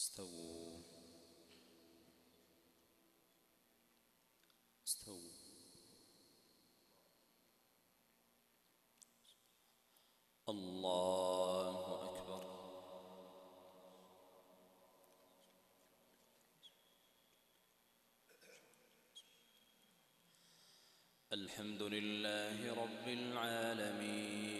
استووا. استووا. الله أكبر. الحمد لله رب العالمين.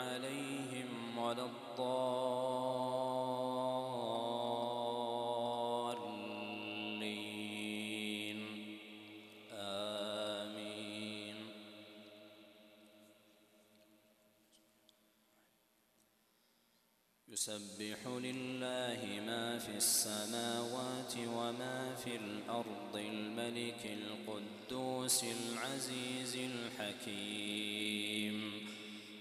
عليهم ولا الضالين. آمين. يسبح لله ما في السماوات وما في الأرض الملك القدوس العزيز الحكيم.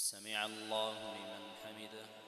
سمع الله لمن حمده.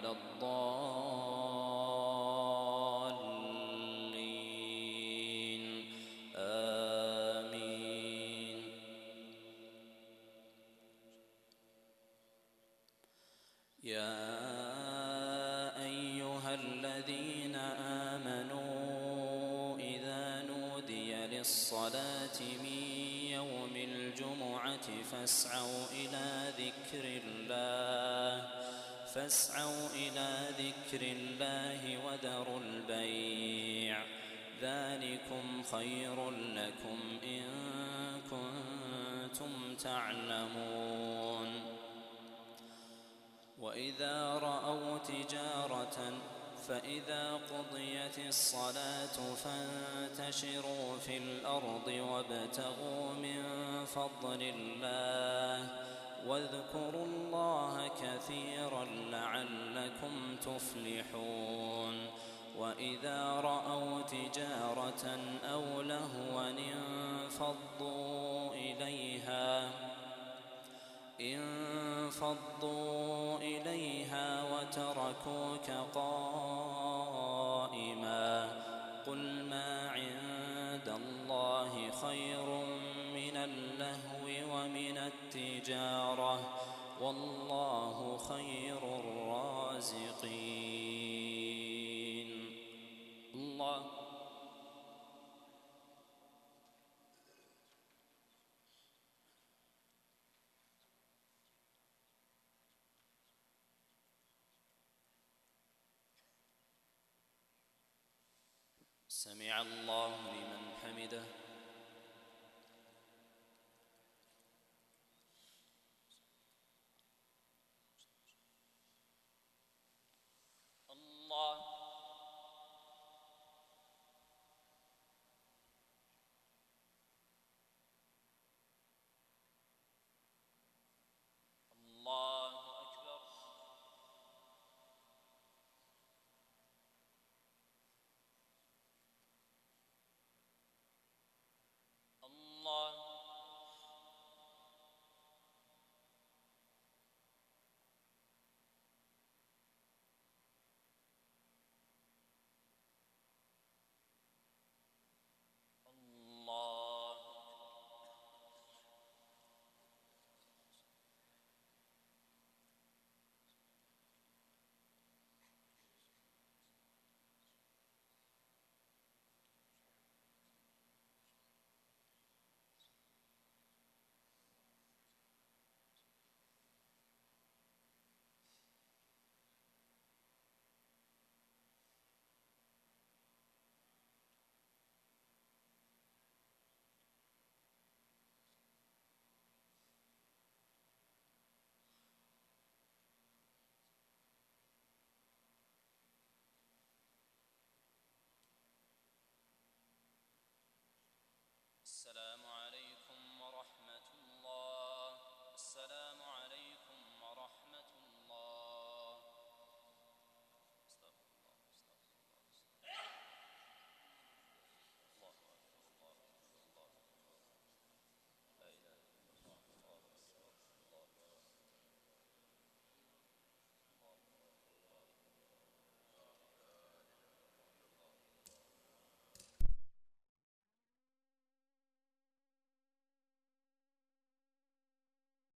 ولا الضالين. آمين. يا أيها الذين آمنوا إذا نودي للصلاة من يوم الجمعة فاسعوا إلى ذكر الله. فاسعوا إلى ذكر الله وذروا البيع. ذلكم خير لكم إن كنتم تعلمون. وإذا رأوا تجارة فإذا قضيت الصلاة فانتشروا في الأرض وابتغوا من فضل الله. واذكروا الله كثيرا لعلكم تفلحون. وإذا رأوا تجارة أو لهوا انفضوا إليها انفضوا إليها وتركوك قائما سمع الله لمن حمده